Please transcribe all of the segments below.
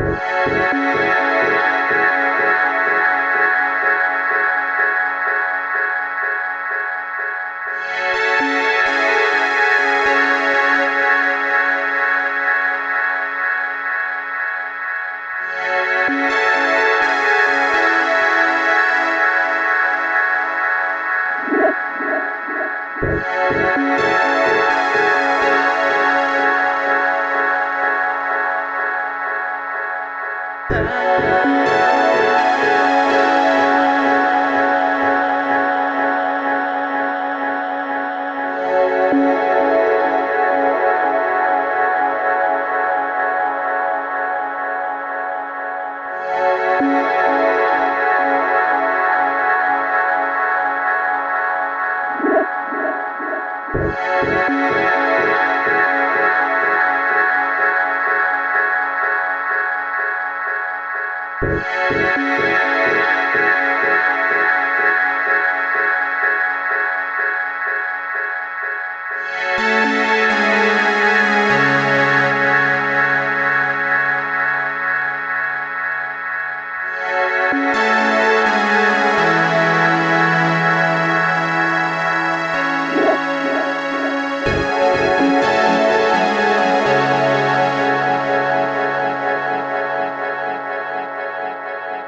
Música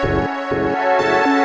Música